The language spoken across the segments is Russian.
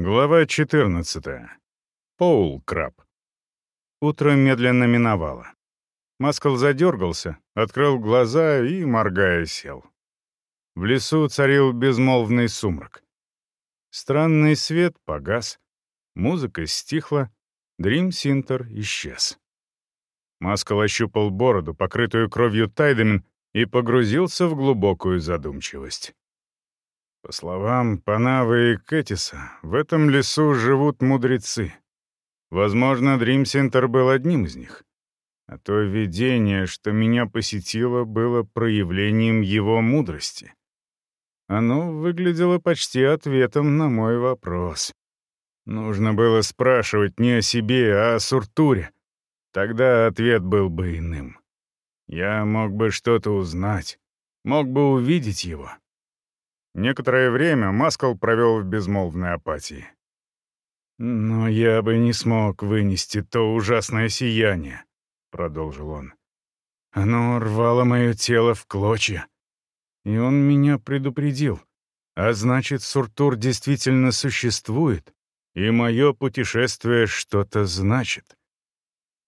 Глава 14. Поул Краб. Утро медленно миновало. Маскал задергался, открыл глаза и, моргая, сел. В лесу царил безмолвный сумрак. Странный свет погас, музыка стихла, Дрим Синтер исчез. Маскал ощупал бороду, покрытую кровью Тайдамин, и погрузился в глубокую задумчивость. По словам Панавы и Кэтиса, в этом лесу живут мудрецы. Возможно, Дримсентер был одним из них. А то видение, что меня посетило, было проявлением его мудрости. Оно выглядело почти ответом на мой вопрос. Нужно было спрашивать не о себе, а о Суртуре. Тогда ответ был бы иным. Я мог бы что-то узнать, мог бы увидеть его. Некоторое время Маскал провел в безмолвной апатии. «Но я бы не смог вынести то ужасное сияние», — продолжил он. «Оно рвало мое тело в клочья. И он меня предупредил. А значит, Суртур действительно существует, и мое путешествие что-то значит.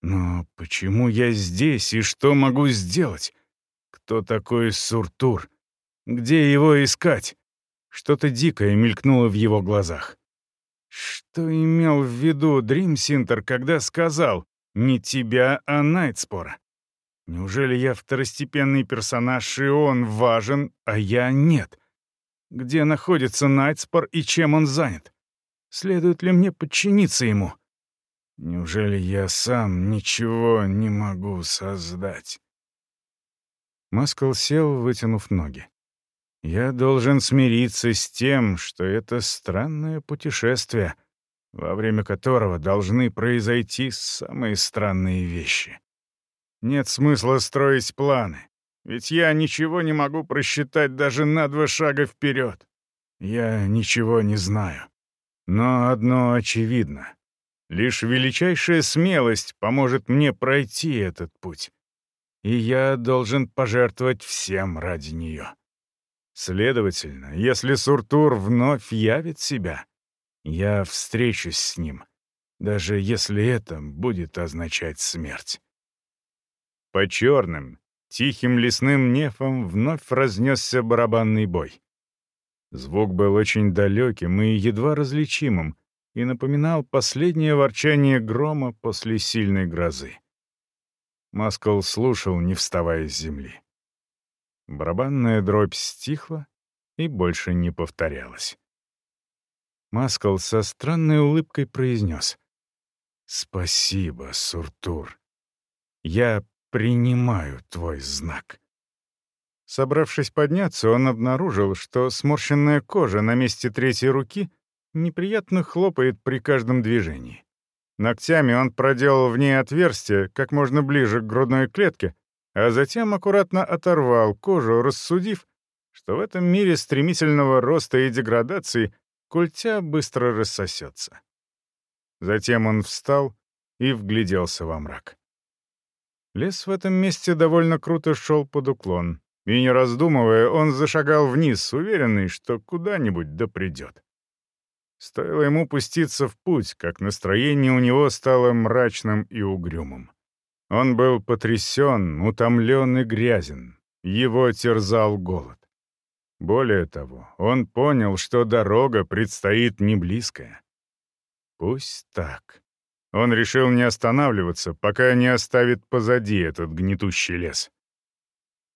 Но почему я здесь и что могу сделать? Кто такой Суртур? Где его искать? Что-то дикое мелькнуло в его глазах. Что имел в виду Дримсинтер, когда сказал «не тебя, а Найтспора»? Неужели я второстепенный персонаж, и он важен, а я нет? Где находится Найтспор и чем он занят? Следует ли мне подчиниться ему? Неужели я сам ничего не могу создать? Маскал сел, вытянув ноги. Я должен смириться с тем, что это странное путешествие, во время которого должны произойти самые странные вещи. Нет смысла строить планы, ведь я ничего не могу просчитать даже на два шага вперед. Я ничего не знаю. Но одно очевидно. Лишь величайшая смелость поможет мне пройти этот путь. И я должен пожертвовать всем ради нее. Следовательно, если Суртур вновь явит себя, я встречусь с ним, даже если это будет означать смерть. По черным, тихим лесным нефам вновь разнесся барабанный бой. Звук был очень далеким и едва различимым, и напоминал последнее ворчание грома после сильной грозы. Маскал слушал, не вставая с земли. Барабанная дробь стихла и больше не повторялась. Маскал со странной улыбкой произнес. «Спасибо, Суртур. Я принимаю твой знак». Собравшись подняться, он обнаружил, что сморщенная кожа на месте третьей руки неприятно хлопает при каждом движении. Ногтями он проделал в ней отверстие как можно ближе к грудной клетке, а затем аккуратно оторвал кожу, рассудив, что в этом мире стремительного роста и деградации культя быстро рассосется. Затем он встал и вгляделся во мрак. Лес в этом месте довольно круто шел под уклон, и, не раздумывая, он зашагал вниз, уверенный, что куда-нибудь да придет. Стоило ему пуститься в путь, как настроение у него стало мрачным и угрюмым. Он был потрясен, утомлен и грязен. Его терзал голод. Более того, он понял, что дорога предстоит не близкая. Пусть так. Он решил не останавливаться, пока не оставит позади этот гнетущий лес.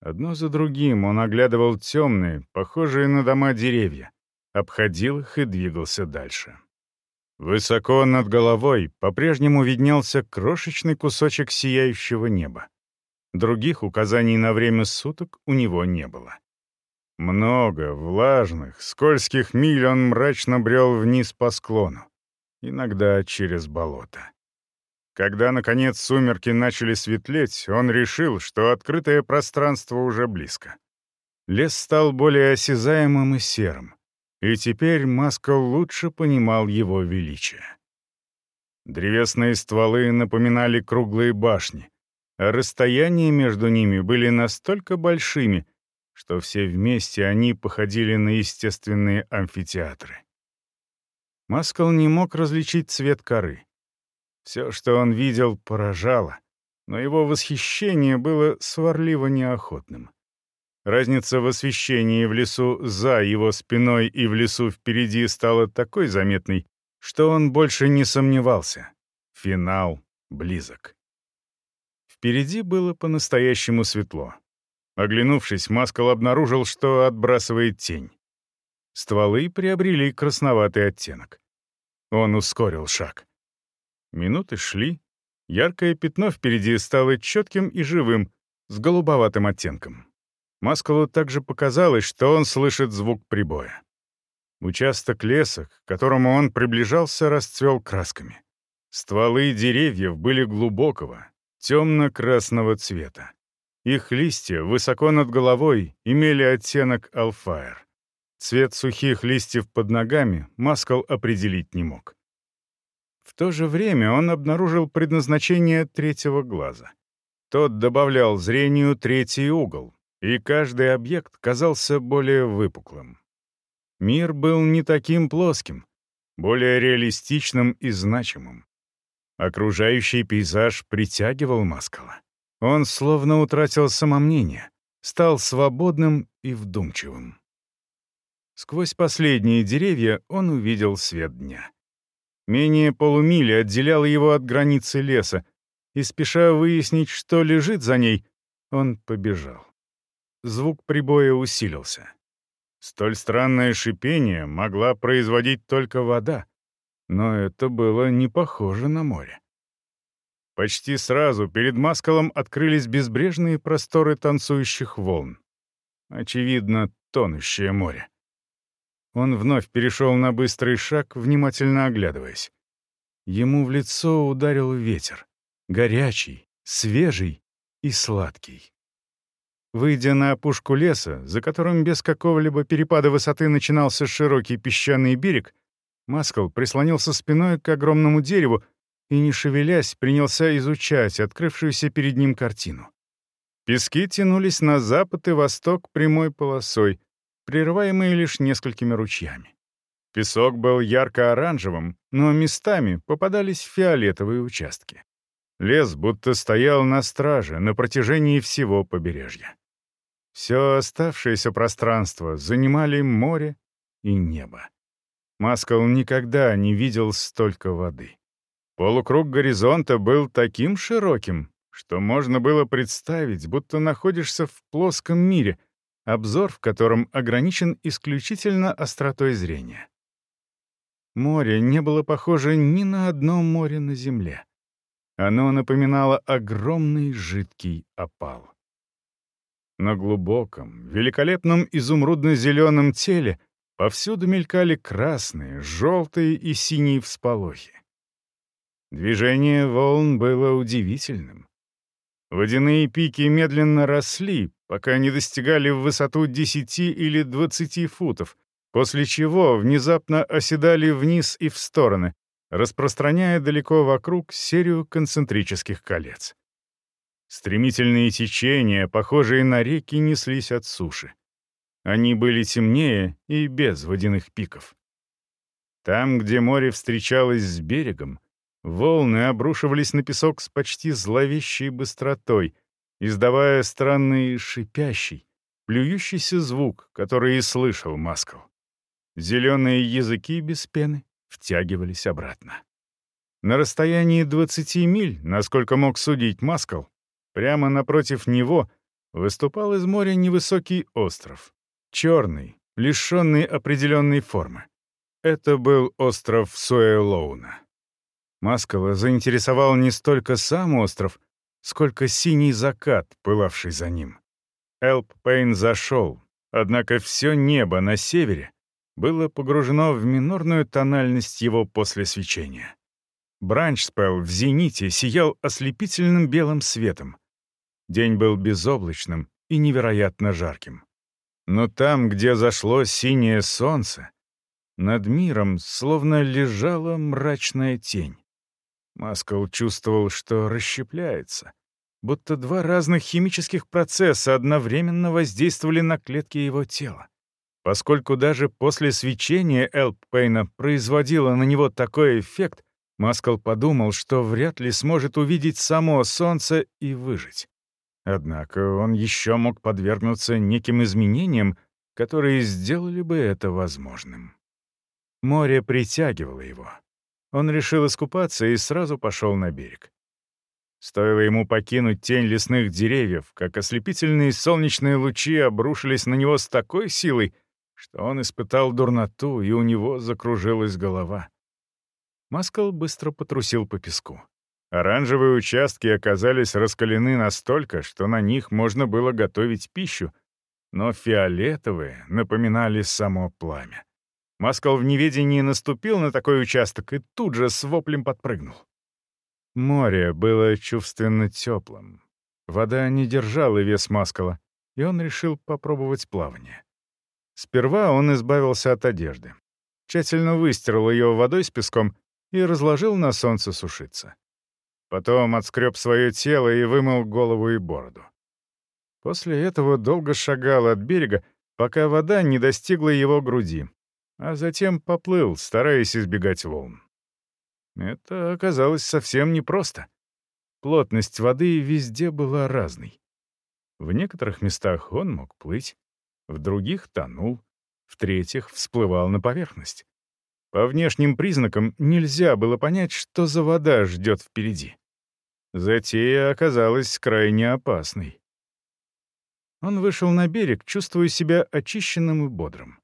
Одно за другим он оглядывал темные, похожие на дома деревья, обходил их и двигался дальше. Высоко над головой по-прежнему виднелся крошечный кусочек сияющего неба. Других указаний на время суток у него не было. Много влажных, скользких миль он мрачно брел вниз по склону, иногда через болото. Когда, наконец, сумерки начали светлеть, он решил, что открытое пространство уже близко. Лес стал более осязаемым и серым и теперь Маска лучше понимал его величие. Древесные стволы напоминали круглые башни, а расстояния между ними были настолько большими, что все вместе они походили на естественные амфитеатры. Маскал не мог различить цвет коры. Все, что он видел, поражало, но его восхищение было сварливо неохотным. Разница в освещении в лесу за его спиной и в лесу впереди стала такой заметной, что он больше не сомневался. Финал близок. Впереди было по-настоящему светло. Оглянувшись, Маскал обнаружил, что отбрасывает тень. Стволы приобрели красноватый оттенок. Он ускорил шаг. Минуты шли. Яркое пятно впереди стало четким и живым, с голубоватым оттенком. Маскалу также показалось, что он слышит звук прибоя. Участок леса, к которому он приближался, расцвел красками. Стволы деревьев были глубокого, темно-красного цвета. Их листья высоко над головой имели оттенок алфаер. Цвет сухих листьев под ногами Маскал определить не мог. В то же время он обнаружил предназначение третьего глаза. Тот добавлял зрению третий угол, и каждый объект казался более выпуклым. Мир был не таким плоским, более реалистичным и значимым. Окружающий пейзаж притягивал Маскала. Он словно утратил самомнение, стал свободным и вдумчивым. Сквозь последние деревья он увидел свет дня. Менее полумили отделяло его от границы леса, и, спеша выяснить, что лежит за ней, он побежал. Звук прибоя усилился. Столь странное шипение могла производить только вода, но это было не похоже на море. Почти сразу перед Маскалом открылись безбрежные просторы танцующих волн. Очевидно, тонущее море. Он вновь перешел на быстрый шаг, внимательно оглядываясь. Ему в лицо ударил ветер. Горячий, свежий и сладкий. Выйдя на опушку леса, за которым без какого-либо перепада высоты начинался широкий песчаный берег, Маскал прислонился спиной к огромному дереву и, не шевелясь, принялся изучать открывшуюся перед ним картину. Пески тянулись на запад и восток прямой полосой, прерываемые лишь несколькими ручьями. Песок был ярко-оранжевым, но местами попадались фиолетовые участки. Лес будто стоял на страже на протяжении всего побережья. Все оставшееся пространство занимали море и небо. Маскал никогда не видел столько воды. Полукруг горизонта был таким широким, что можно было представить, будто находишься в плоском мире — обзор в котором ограничен исключительно остротой зрения. Море не было похоже ни на одно море на Земле. Оно напоминало огромный жидкий опал. На глубоком, великолепном изумрудно-зеленом теле повсюду мелькали красные, желтые и синие всполохи. Движение волн было удивительным. Водяные пики медленно росли, пока не достигали в высоту 10 или 20 футов, после чего внезапно оседали вниз и в стороны, распространяя далеко вокруг серию концентрических колец. Стремительные течения, похожие на реки, неслись от суши. Они были темнее и без водяных пиков. Там, где море встречалось с берегом, волны обрушивались на песок с почти зловещей быстротой — издавая странный шипящий, плюющийся звук, который и слышал Маскал. Зеленые языки без пены втягивались обратно. На расстоянии 20 миль, насколько мог судить Маскал, прямо напротив него выступал из моря невысокий остров, черный, лишенный определенной формы. Это был остров Суэлоуна. Маскала заинтересовал не столько сам остров, сколько синий закат, пылавший за ним. Элп Пейн зашел, однако все небо на севере было погружено в минорную тональность его после свечения. Бранчспелл в зените сиял ослепительным белым светом. День был безоблачным и невероятно жарким. Но там, где зашло синее солнце, над миром словно лежала мрачная тень. Маскал чувствовал, что расщепляется, будто два разных химических процесса одновременно воздействовали на клетки его тела. Поскольку даже после свечения Элппейна производило на него такой эффект, Маскал подумал, что вряд ли сможет увидеть само солнце и выжить. Однако он еще мог подвергнуться неким изменениям, которые сделали бы это возможным. Море притягивало его. Он решил искупаться и сразу пошел на берег. Стоило ему покинуть тень лесных деревьев, как ослепительные солнечные лучи обрушились на него с такой силой, что он испытал дурноту, и у него закружилась голова. Маскал быстро потрусил по песку. Оранжевые участки оказались раскалены настолько, что на них можно было готовить пищу, но фиолетовые напоминали само пламя. Маскал в неведении наступил на такой участок и тут же с воплем подпрыгнул. Море было чувственно теплым. Вода не держала вес Маскала, и он решил попробовать плавание. Сперва он избавился от одежды. Тщательно выстирал ее водой с песком и разложил на солнце сушиться. Потом отскреб свое тело и вымыл голову и бороду. После этого долго шагал от берега, пока вода не достигла его груди, а затем поплыл, стараясь избегать волн. Это оказалось совсем непросто. Плотность воды везде была разной. В некоторых местах он мог плыть, в других тонул, в третьих всплывал на поверхность. По внешним признакам нельзя было понять, что за вода ждет впереди. Затея оказалась крайне опасной. Он вышел на берег, чувствуя себя очищенным и бодрым.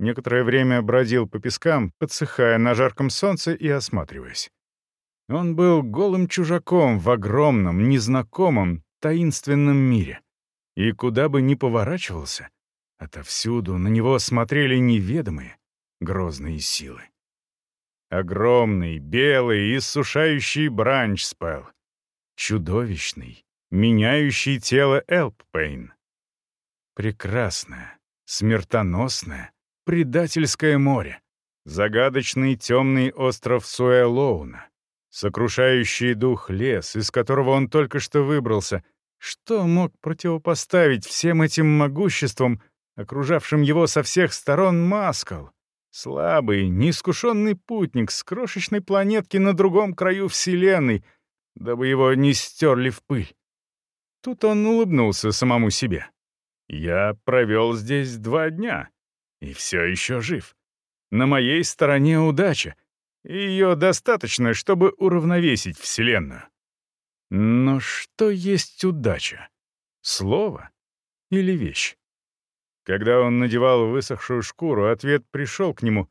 Некоторое время бродил по пескам, подсыхая на жарком солнце и осматриваясь. Он был голым чужаком в огромном, незнакомом, таинственном мире. И куда бы ни поворачивался, отовсюду на него смотрели неведомые, грозные силы. Огромный, белый, иссушающий бранч спел. Чудовищный, меняющий тело Элппейн. Прекрасное, смертоносное, предательское море. Загадочный темный остров Суэлоуна. Сокрушающий дух лес, из которого он только что выбрался. Что мог противопоставить всем этим могуществам, окружавшим его со всех сторон Маскал? Слабый, неискушенный путник с крошечной планетки на другом краю Вселенной, дабы его не стерли в пыль. Тут он улыбнулся самому себе. «Я провел здесь два дня и все еще жив. На моей стороне удача, и ее достаточно, чтобы уравновесить Вселенную. Но что есть удача? Слово или вещь? Когда он надевал высохшую шкуру, ответ пришел к нему,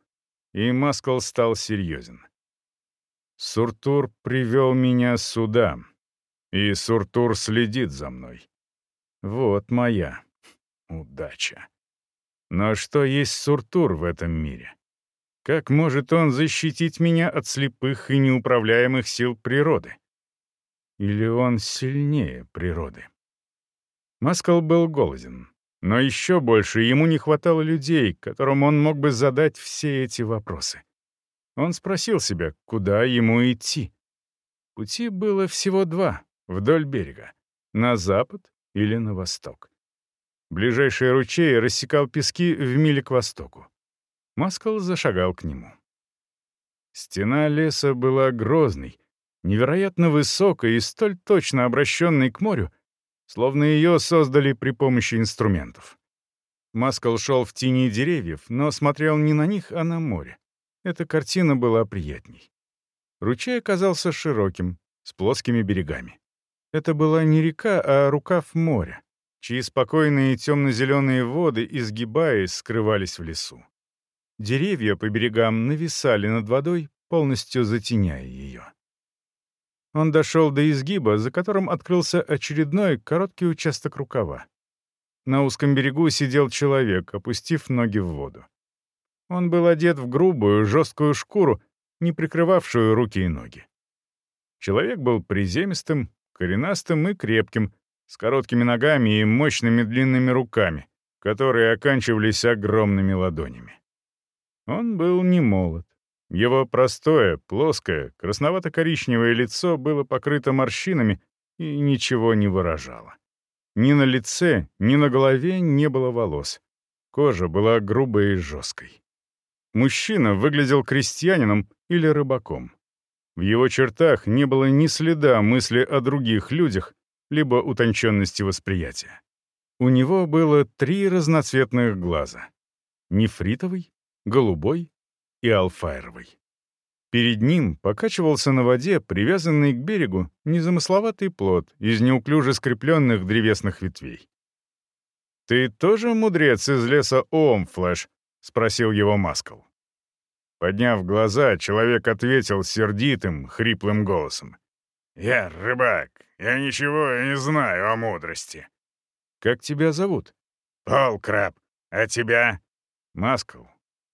и Маскал стал серьезен. «Суртур привел меня сюда, и Суртур следит за мной. Вот моя удача. Но что есть Суртур в этом мире? Как может он защитить меня от слепых и неуправляемых сил природы? Или он сильнее природы?» Маскал был голоден. Но еще больше ему не хватало людей, которым он мог бы задать все эти вопросы. Он спросил себя, куда ему идти. Пути было всего два, вдоль берега. На запад или на восток. Ближайший ручей рассекал пески в миле к востоку. Маскал зашагал к нему. Стена леса была грозной, невероятно высокой и столь точно обращенной к морю, словно ее создали при помощи инструментов. Маскал шел в тени деревьев, но смотрел не на них, а на море. Эта картина была приятней. Ручей оказался широким, с плоскими берегами. Это была не река, а рукав моря, чьи спокойные темно-зеленые воды, изгибаясь, скрывались в лесу. Деревья по берегам нависали над водой, полностью затеняя ее. Он дошел до изгиба, за которым открылся очередной короткий участок рукава. На узком берегу сидел человек, опустив ноги в воду. Он был одет в грубую, жесткую шкуру, не прикрывавшую руки и ноги. Человек был приземистым, коренастым и крепким, с короткими ногами и мощными длинными руками, которые оканчивались огромными ладонями. Он был не молод. Его простое, плоское, красновато-коричневое лицо было покрыто морщинами и ничего не выражало. Ни на лице, ни на голове не было волос. Кожа была грубой и жесткой. Мужчина выглядел крестьянином или рыбаком. В его чертах не было ни следа мысли о других людях, либо утонченности восприятия. У него было три разноцветных глаза — нефритовый, голубой и алфайровый. Перед ним покачивался на воде, привязанный к берегу, незамысловатый плот из неуклюже скрепленных древесных ветвей. «Ты тоже мудрец из леса Оумфлэш?» — спросил его Маскл. Подняв глаза, человек ответил сердитым, хриплым голосом. «Я рыбак. Я ничего не знаю о мудрости». «Как тебя зовут?» «Пол Краб. А тебя?» «Маскл.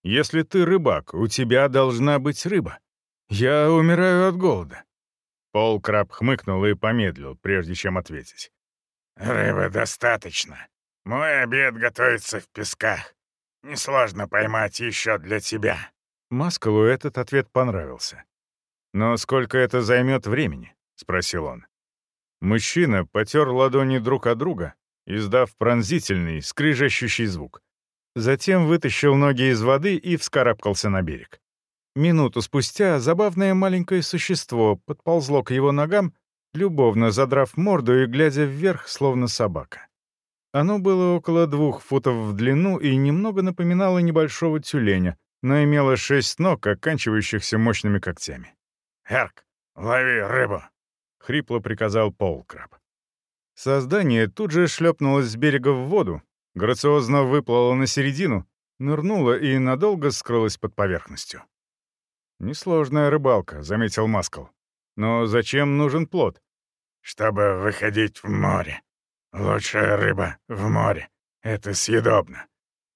Если ты рыбак, у тебя должна быть рыба. Я умираю от голода». Пол Краб хмыкнул и помедлил, прежде чем ответить. «Рыбы достаточно. Мой обед готовится в песках. Несложно поймать еще для тебя». Маскалу этот ответ понравился. «Но сколько это займет времени?» — спросил он. Мужчина потер ладони друг от друга, издав пронзительный, скрижащущий звук. Затем вытащил ноги из воды и вскарабкался на берег. Минуту спустя забавное маленькое существо подползло к его ногам, любовно задрав морду и глядя вверх, словно собака. Оно было около двух футов в длину и немного напоминало небольшого тюленя, но имело шесть ног, оканчивающихся мощными когтями. «Эрк, лови рыбу!» — хрипло приказал Полкраб. Создание тут же шлепнулось с берега в воду, грациозно выплыло на середину, нырнуло и надолго скрылось под поверхностью. «Несложная рыбалка», — заметил Маскл. «Но зачем нужен плод?» «Чтобы выходить в море», «Лучшая рыба в море. Это съедобно».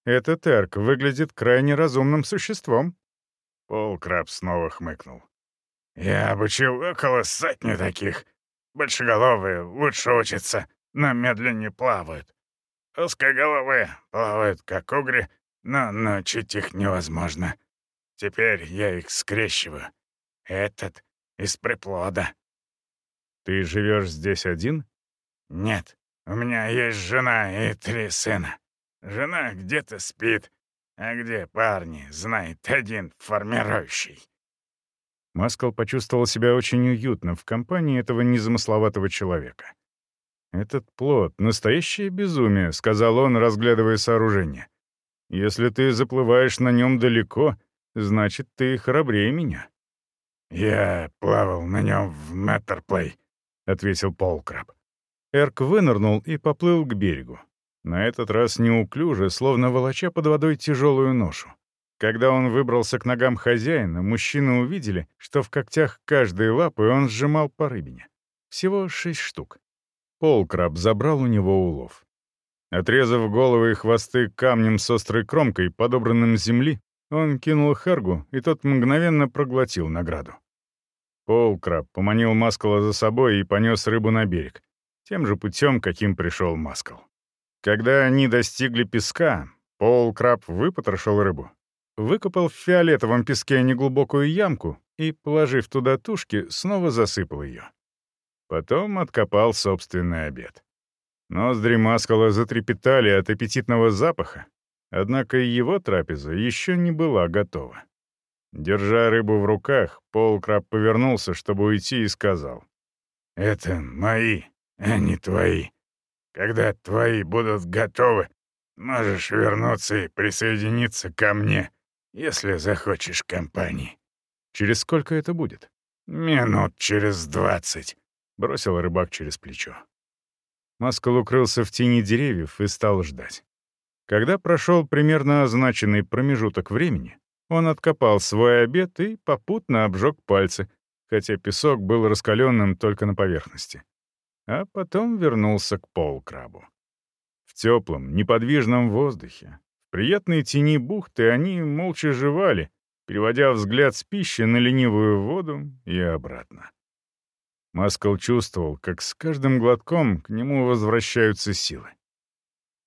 «Этот эрк выглядит крайне разумным существом». Пол Краб снова хмыкнул. «Я обучил около сотни таких. Большеголовые лучше учатся, но медленнее плавают. Узкоголовые плавают, как угри, но научить их невозможно. Теперь я их скрещиваю. Этот из приплода». «Ты живешь здесь один?» «Нет. У меня есть жена и три сына. Жена где-то спит, а где парни, знает один формирующий». Маскал почувствовал себя очень уютно в компании этого незамысловатого человека. «Этот плод — настоящее безумие», — сказал он, разглядывая сооружение. «Если ты заплываешь на нем далеко, значит, ты храбрее меня». «Я плавал на нем в Мэттерплей», — ответил Полкраб. Эрк вынырнул и поплыл к берегу. На этот раз неуклюже, словно волоча под водой тяжелую ношу. Когда он выбрался к ногам хозяина, мужчины увидели, что в когтях каждой лапы он сжимал по рыбине. Всего шесть штук. Полкраб забрал у него улов. Отрезав головы и хвосты камнем с острой кромкой, подобранным земли, он кинул Хергу, и тот мгновенно проглотил награду. Полкраб поманил Маскала за собой и понес рыбу на берег тем же путем, каким пришел Маскал. Когда они достигли песка, Пол Краб выпотрошил рыбу, выкопал в фиолетовом песке неглубокую ямку и, положив туда тушки, снова засыпал ее. Потом откопал собственный обед. Ноздри Маскала затрепетали от аппетитного запаха, однако его трапеза еще не была готова. Держа рыбу в руках, Пол Краб повернулся, чтобы уйти, и сказал. «Это мои они твои. Когда твои будут готовы, можешь вернуться и присоединиться ко мне, если захочешь компании. Через сколько это будет? Минут через двадцать, — бросил рыбак через плечо. Маскал укрылся в тени деревьев и стал ждать. Когда прошел примерно означенный промежуток времени, он откопал свой обед и попутно обжег пальцы, хотя песок был раскаленным только на поверхности а потом вернулся к полкрабу. В теплом, неподвижном воздухе, в приятной тени бухты они молча жевали, переводя взгляд с пищи на ленивую воду и обратно. Маскал чувствовал, как с каждым глотком к нему возвращаются силы.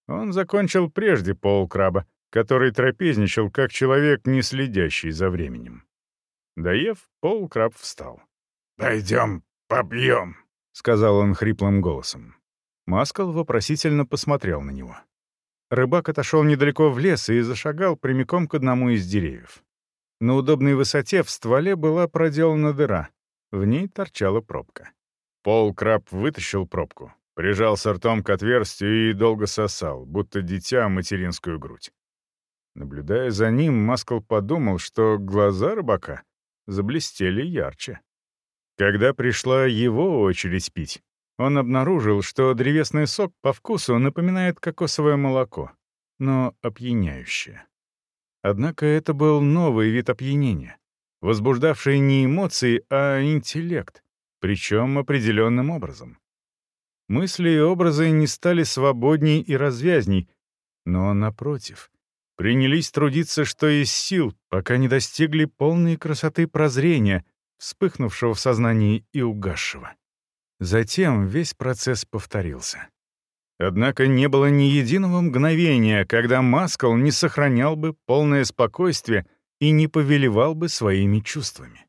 Он закончил прежде полкраба, который трапезничал как человек, не следящий за временем. Доев, полкраб встал. «Пойдем, побьем», — сказал он хриплым голосом. Маскал вопросительно посмотрел на него. Рыбак отошел недалеко в лес и зашагал прямиком к одному из деревьев. На удобной высоте в стволе была проделана дыра. В ней торчала пробка. Пол Краб вытащил пробку, прижался ртом к отверстию и долго сосал, будто дитя материнскую грудь. Наблюдая за ним, Маскал подумал, что глаза рыбака заблестели ярче. Когда пришла его очередь пить, он обнаружил, что древесный сок по вкусу напоминает кокосовое молоко, но опьяняющее. Однако это был новый вид опьянения, возбуждавший не эмоции, а интеллект, причем определенным образом. Мысли и образы не стали свободней и развязней, но, напротив, принялись трудиться что из сил, пока не достигли полной красоты прозрения, вспыхнувшего в сознании и угасшего. Затем весь процесс повторился. Однако не было ни единого мгновения, когда Маскал не сохранял бы полное спокойствие и не повелевал бы своими чувствами.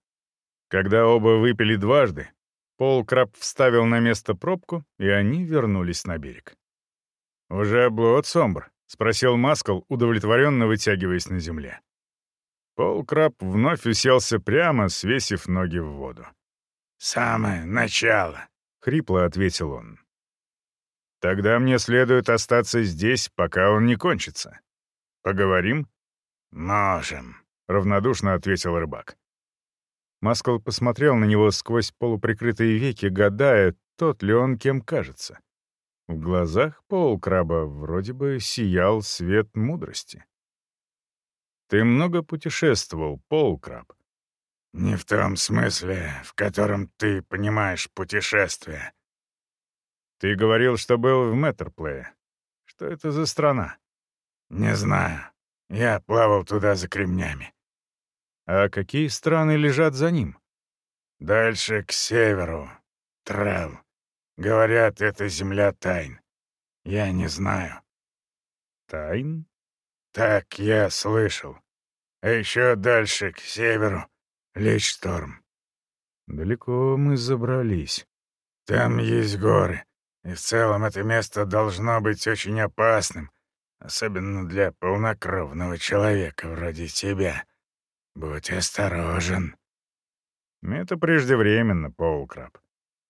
Когда оба выпили дважды, Пол Краб вставил на место пробку, и они вернулись на берег. «Уже блот, Сомбр?» — спросил Маскал, удовлетворенно вытягиваясь на земле. Пол Краб вновь уселся прямо, свесив ноги в воду. «Самое начало», — хрипло ответил он. Тогда мне следует остаться здесь, пока он не кончится. Поговорим? Можем, равнодушно ответил рыбак. Маскл посмотрел на него сквозь полуприкрытые веки, гадая, тот ли он кем кажется. В глазах полкраба вроде бы сиял свет мудрости. «Ты много путешествовал, полкраб?» «Не в том смысле, в котором ты понимаешь путешествие», ты говорил, что был в Мэттерплее. Что это за страна? Не знаю. Я плавал туда за кремнями. А какие страны лежат за ним? Дальше к северу. Трел. Говорят, это земля тайн. Я не знаю. Тайн? Так я слышал. А еще дальше, к северу, Личшторм. Далеко мы забрались. Там есть горы. И в целом это место должно быть очень опасным, особенно для полнокровного человека вроде тебя. Будь осторожен». «Это преждевременно, Полкраб.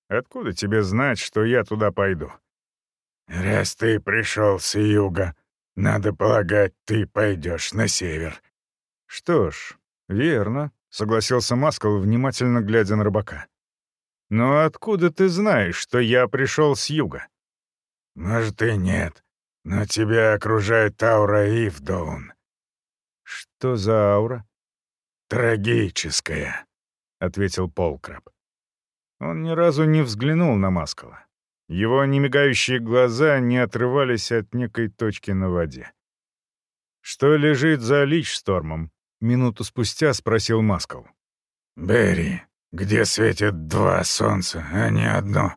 Откуда тебе знать, что я туда пойду?» «Раз ты пришел с юга, надо полагать, ты пойдешь на север». «Что ж, верно», — согласился Маскал, внимательно глядя на рыбака. «Но откуда ты знаешь, что я пришел с юга?» «Может, и нет, но тебя окружает аура Ивдоун». «Что за аура?» «Трагическая», — ответил Полкраб. Он ни разу не взглянул на Маскала. Его немигающие глаза не отрывались от некой точки на воде. «Что лежит за Личстормом?» — минуту спустя спросил Маскал. «Берри», где светит два солнца, а не одно.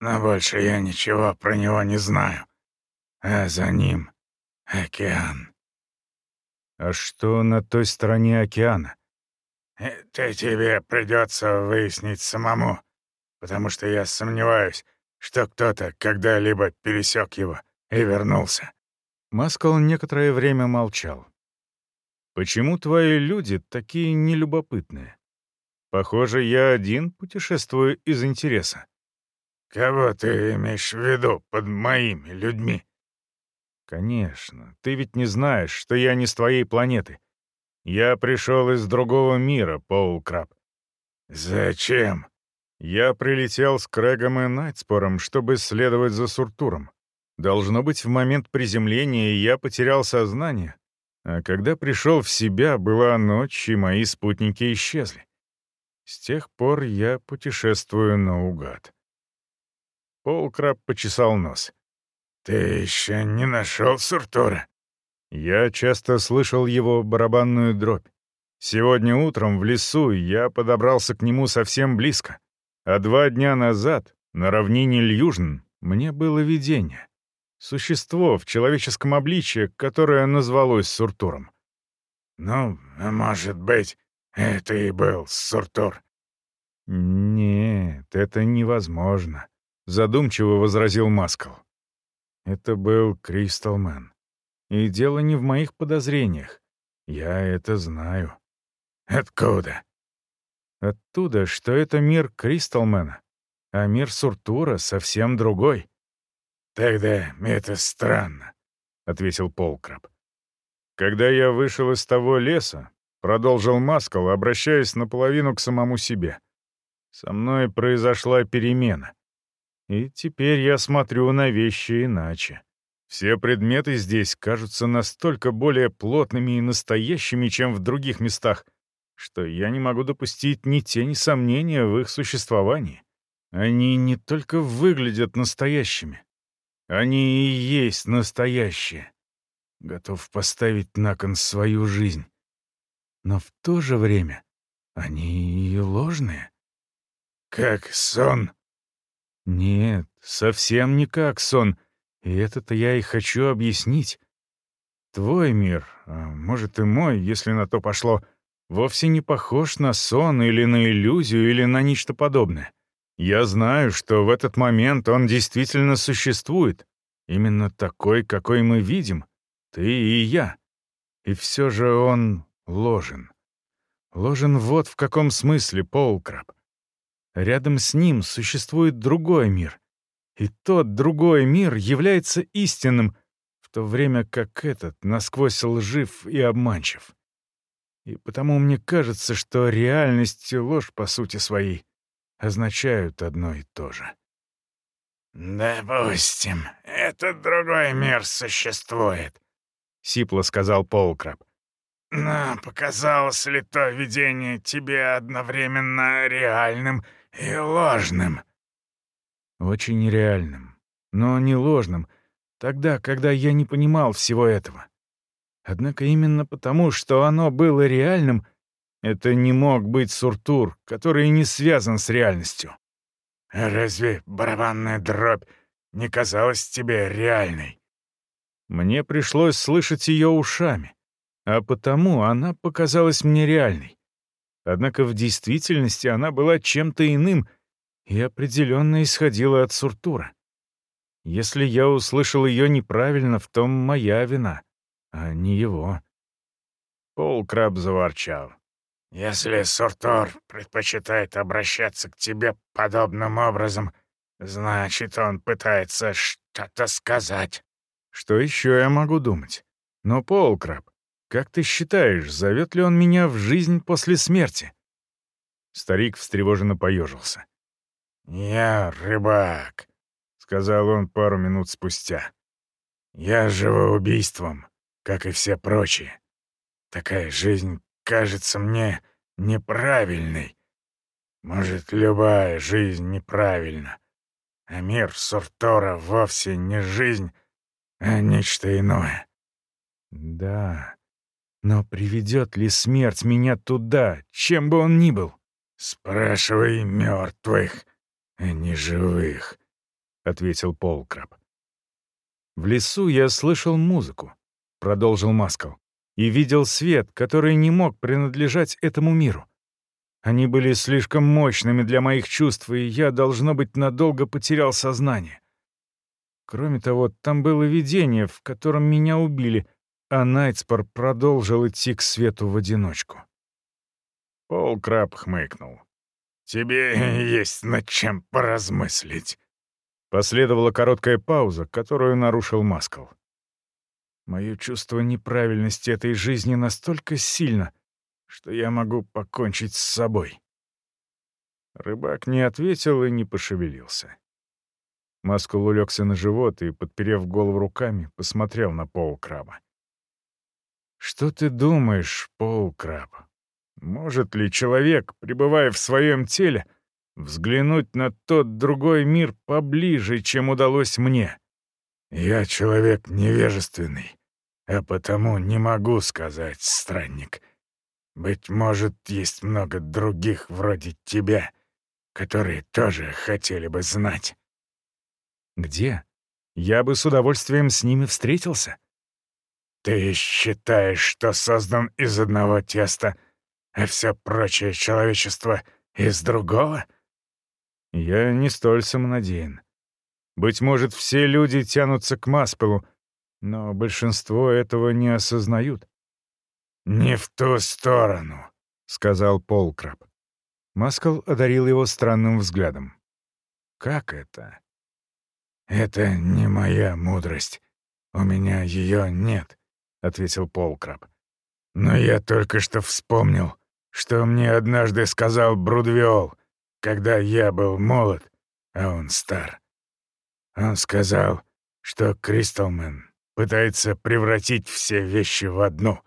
Но больше я ничего про него не знаю. А за ним — океан. А что на той стороне океана? Это тебе придется выяснить самому, потому что я сомневаюсь, что кто-то когда-либо пересек его и вернулся. Маскал некоторое время молчал. «Почему твои люди такие нелюбопытные?» Похоже, я один путешествую из интереса. Кого ты имеешь в виду под моими людьми? Конечно. Ты ведь не знаешь, что я не с твоей планеты. Я пришел из другого мира, Пол Краб. Зачем? Я прилетел с Крэгом и Найтспором, чтобы следовать за Суртуром. Должно быть, в момент приземления я потерял сознание, а когда пришел в себя, была ночь, и мои спутники исчезли. С тех пор я путешествую наугад. Полкраб почесал нос. «Ты еще не нашел Суртура?» Я часто слышал его барабанную дробь. Сегодня утром в лесу я подобрался к нему совсем близко, а два дня назад на равнине Льюжн мне было видение. Существо в человеческом обличье, которое назвалось Суртуром. «Ну, может быть, это и был Суртур. Нет, это невозможно, задумчиво возразил Маскал. Это был Кристалмен. И дело не в моих подозрениях. Я это знаю. Откуда? Оттуда, что это мир Кристалмена, а мир Суртура совсем другой. Тогда это странно, — ответил Полкраб. Когда я вышел из того леса, продолжил Маскал, обращаясь наполовину к самому себе, со мной произошла перемена. И теперь я смотрю на вещи иначе. Все предметы здесь кажутся настолько более плотными и настоящими, чем в других местах, что я не могу допустить ни тени сомнения в их существовании. Они не только выглядят настоящими. Они и есть настоящие. Готов поставить на кон свою жизнь. Но в то же время они и ложные. Как сон? Нет, совсем не как сон. И это-то я и хочу объяснить. Твой мир, а может и мой, если на то пошло, вовсе не похож на сон или на иллюзию или на нечто подобное. Я знаю, что в этот момент он действительно существует, именно такой, какой мы видим, ты и я. И все же он ложен. Ложен вот в каком смысле, Полкраб. Рядом с ним существует другой мир. И тот другой мир является истинным, в то время как этот насквозь лжив и обманчив. И потому мне кажется, что реальность и ложь по сути своей означают одно и то же. «Допустим, этот другой мир существует», — сипло сказал Полкраб. «Но показалось ли то видение тебе одновременно реальным и ложным?» «Очень реальным, но не ложным, тогда, когда я не понимал всего этого. Однако именно потому, что оно было реальным, это не мог быть Суртур, который не связан с реальностью». «Разве барабанная дробь не казалась тебе реальной?» Мне пришлось слышать ее ушами, а потому она показалась мне реальной. Однако в действительности она была чем-то иным и определенно исходила от Суртура. Если я услышал ее неправильно, в том моя вина, а не его. Пол Краб заворчал. «Если Суртур предпочитает обращаться к тебе подобным образом, значит, он пытается что-то сказать». Что еще я могу думать? Но, Полкраб, как ты считаешь, зовет ли он меня в жизнь после смерти?» Старик встревоженно поежился. «Я рыбак», — сказал он пару минут спустя. «Я живу убийством, как и все прочие. Такая жизнь кажется мне неправильной. Может, любая жизнь неправильна, а мир Суртора вовсе не жизнь, а нечто иное. Да, но приведет ли смерть меня туда, чем бы он ни был? Спрашивай мертвых, а не живых, — ответил Полкраб. В лесу я слышал музыку, — продолжил Маскал, и видел свет, который не мог принадлежать этому миру. Они были слишком мощными для моих чувств, и я, должно быть, надолго потерял сознание. Кроме того, там было видение, в котором меня убили, а Найтспор продолжил идти к свету в одиночку. Пол Краб хмыкнул. «Тебе есть над чем поразмыслить». Последовала короткая пауза, которую нарушил Маскал. Мое чувство неправильности этой жизни настолько сильно, что я могу покончить с собой. Рыбак не ответил и не пошевелился. Маскул улегся на живот и, подперев голову руками, посмотрел на Полкраба. «Что ты думаешь, Полкраб? Может ли человек, пребывая в своем теле, взглянуть на тот другой мир поближе, чем удалось мне?» «Я человек невежественный, а потому не могу сказать, странник. Быть может, есть много других вроде тебя, которые тоже хотели бы знать». Где? Я бы с удовольствием с ними встретился. Ты считаешь, что создан из одного теста, а все прочее человечество из другого? Я не столь самонадеян. Быть может, все люди тянутся к Маспелу, Но большинство этого не осознают. «Не в ту сторону», — сказал Полкраб. Маскал одарил его странным взглядом. «Как это?» «Это не моя мудрость. У меня ее нет», — ответил Полкраб. «Но я только что вспомнил, что мне однажды сказал Брудвиол, когда я был молод, а он стар. Он сказал, что Кристалмен пытается превратить все вещи в одну,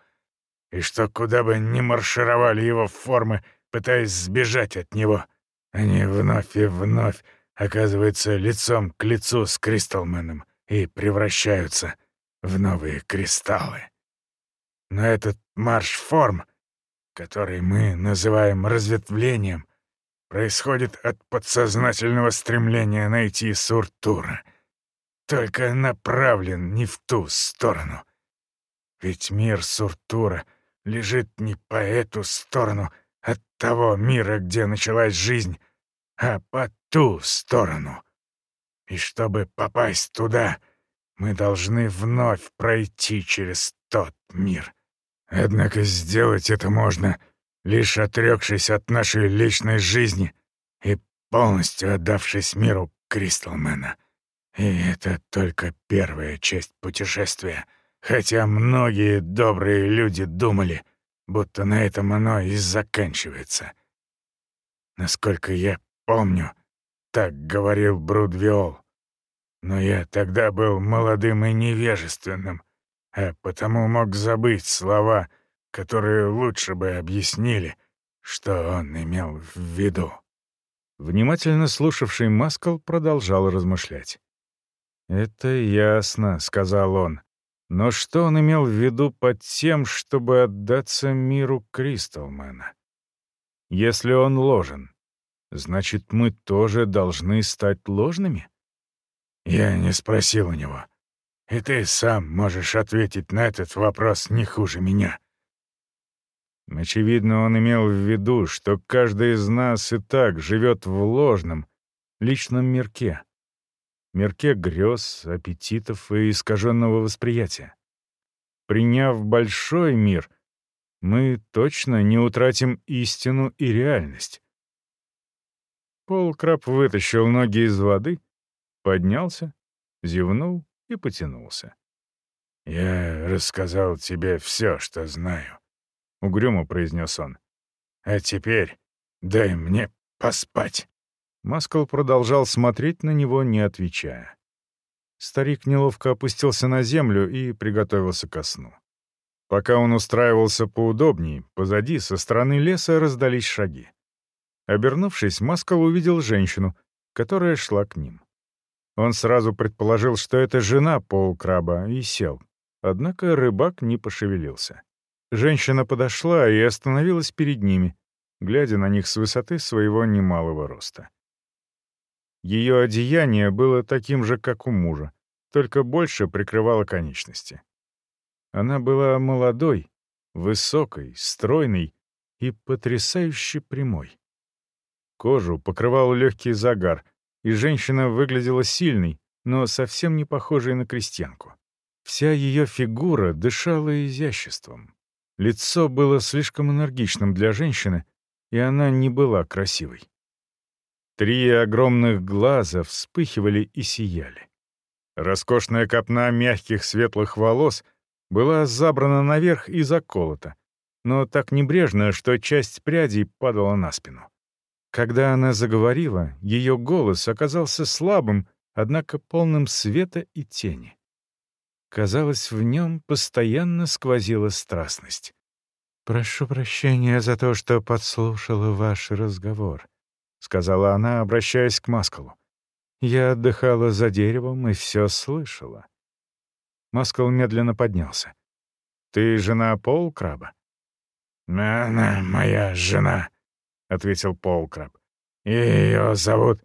и что куда бы ни маршировали его формы, пытаясь сбежать от него, они вновь и вновь оказываются лицом к лицу с Кристалменом и превращаются в новые кристаллы. Но этот марш форм, который мы называем разветвлением, происходит от подсознательного стремления найти Суртура, только направлен не в ту сторону. Ведь мир Суртура лежит не по эту сторону от того мира, где началась жизнь, а по ту сторону. И чтобы попасть туда, мы должны вновь пройти через тот мир. Однако сделать это можно, лишь отрекшись от нашей личной жизни и полностью отдавшись миру Кристалмена. И это только первая часть путешествия, хотя многие добрые люди думали, будто на этом оно и заканчивается. Насколько я помню, так говорил Брудвиол. Но я тогда был молодым и невежественным, а потому мог забыть слова, которые лучше бы объяснили, что он имел в виду. Внимательно слушавший Маскал продолжал размышлять. «Это ясно», — сказал он. «Но что он имел в виду под тем, чтобы отдаться миру Кристалмена? Если он ложен, значит, мы тоже должны стать ложными?» Я не спросил у него. И ты сам можешь ответить на этот вопрос не хуже меня. Очевидно, он имел в виду, что каждый из нас и так живет в ложном, личном мирке. Мирке грез, аппетитов и искаженного восприятия. Приняв большой мир, мы точно не утратим истину и реальность. Полкраб вытащил ноги из воды, поднялся, зевнул и потянулся. «Я рассказал тебе все, что знаю», — угрюмо произнес он. «А теперь дай мне поспать». Маскал продолжал смотреть на него, не отвечая. Старик неловко опустился на землю и приготовился ко сну. Пока он устраивался поудобнее, позади, со стороны леса, раздались шаги. Обернувшись, Маскал увидел женщину, которая шла к ним. Он сразу предположил, что это жена полкраба, и сел. Однако рыбак не пошевелился. Женщина подошла и остановилась перед ними, глядя на них с высоты своего немалого роста. Ее одеяние было таким же, как у мужа, только больше прикрывало конечности. Она была молодой, высокой, стройной и потрясающе прямой. Кожу покрывал легкий загар, и женщина выглядела сильной, но совсем не похожей на крестьянку. Вся ее фигура дышала изяществом. Лицо было слишком энергичным для женщины, и она не была красивой. Три огромных глаза вспыхивали и сияли. Роскошная копна мягких светлых волос была забрана наверх и заколота, но так небрежно, что часть прядей падала на спину. Когда она заговорила, ее голос оказался слабым, однако полным света и тени. Казалось, в нем постоянно сквозила страстность. «Прошу прощения за то, что подслушала ваш разговор», — сказала она, обращаясь к Маскалу. «Я отдыхала за деревом и все слышала». Маскал медленно поднялся. «Ты жена Пол Краба?» «Она моя жена», ответил Полкраб. «Ее зовут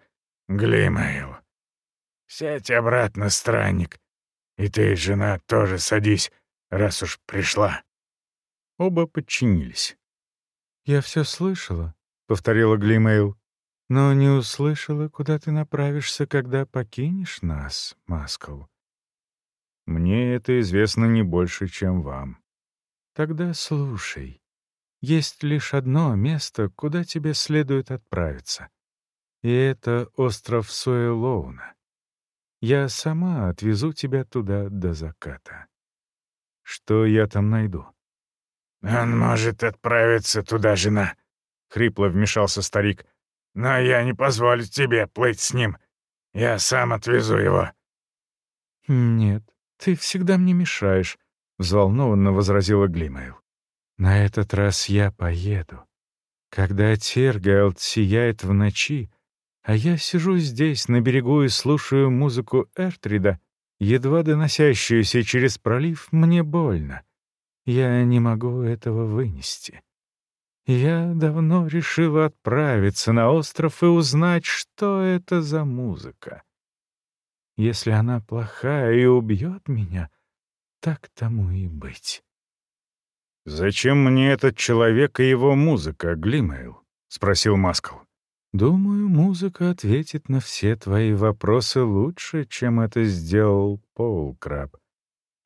Глимейл. Сядь обратно, странник. И ты, жена, тоже садись, раз уж пришла». Оба подчинились. «Я все слышала», — повторила Глимейл, «но не услышала, куда ты направишься, когда покинешь нас, Маскал». Мне это известно не больше, чем вам. Тогда слушай. Есть лишь одно место, куда тебе следует отправиться. И это остров Суэлоуна. Я сама отвезу тебя туда до заката. Что я там найду? «Он может отправиться туда, жена», — хрипло вмешался старик. «Но я не позволю тебе плыть с ним. Я сам отвезу его». «Нет, ты всегда мне мешаешь», — взволнованно возразила Глимейл. «На этот раз я поеду. Когда Тергайлд сияет в ночи, а я сижу здесь, на берегу, и слушаю музыку Эртрида, едва доносящуюся через пролив, мне больно. Я не могу этого вынести. Я давно решила отправиться на остров и узнать, что это за музыка. Если она плохая и убьет меня, так тому и быть. «Зачем мне этот человек и его музыка, Глимейл?» — спросил Маскал. «Думаю, музыка ответит на все твои вопросы лучше, чем это сделал Пол Краб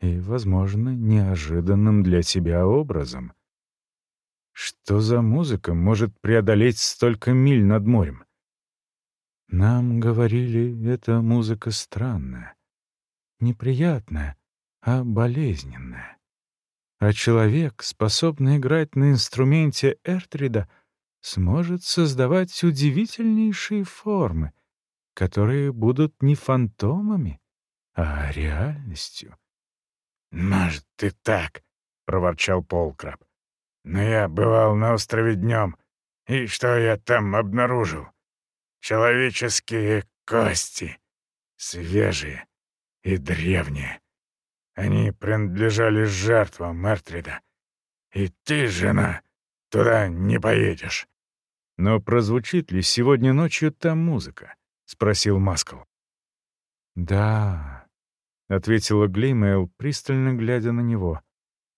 и, возможно, неожиданным для тебя образом. Что за музыка может преодолеть столько миль над морем? Нам говорили, эта музыка странная, неприятная, а болезненная. А человек, способный играть на инструменте Эртрида, сможет создавать удивительнейшие формы, которые будут не фантомами, а реальностью. «Может, и так», — проворчал Полкраб. «Но я бывал на острове днем, и что я там обнаружил? Человеческие кости, свежие и древние. Они принадлежали жертвам Мертрида. И ты, жена, туда не поедешь». «Но прозвучит ли сегодня ночью там музыка?» — спросил Маскал. «Да, — ответила Глимейл, пристально глядя на него.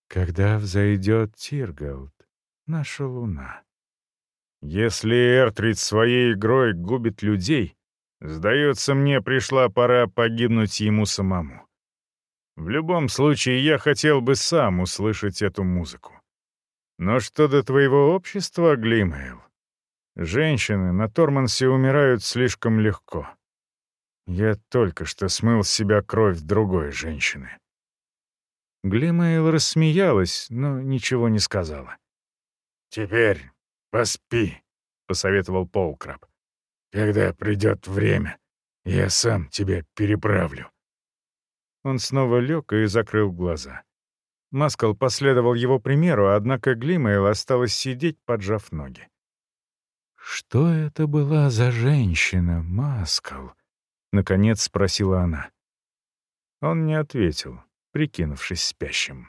«Когда взойдет Тиргалд, наша луна?» «Если Эртрид своей игрой губит людей, сдается мне, пришла пора погибнуть ему самому. В любом случае, я хотел бы сам услышать эту музыку. Но что до твоего общества, Глимейл? Женщины на Тормансе умирают слишком легко. Я только что смыл с себя кровь другой женщины. Глимейл рассмеялась, но ничего не сказала. «Теперь поспи», — посоветовал Полкраб. «Когда придет время, я сам тебя переправлю». Он снова лег и закрыл глаза. Маскал последовал его примеру, однако Глимейл осталась сидеть, поджав ноги. «Что это была за женщина, Маскал?» Наконец спросила она. Он не ответил, прикинувшись спящим.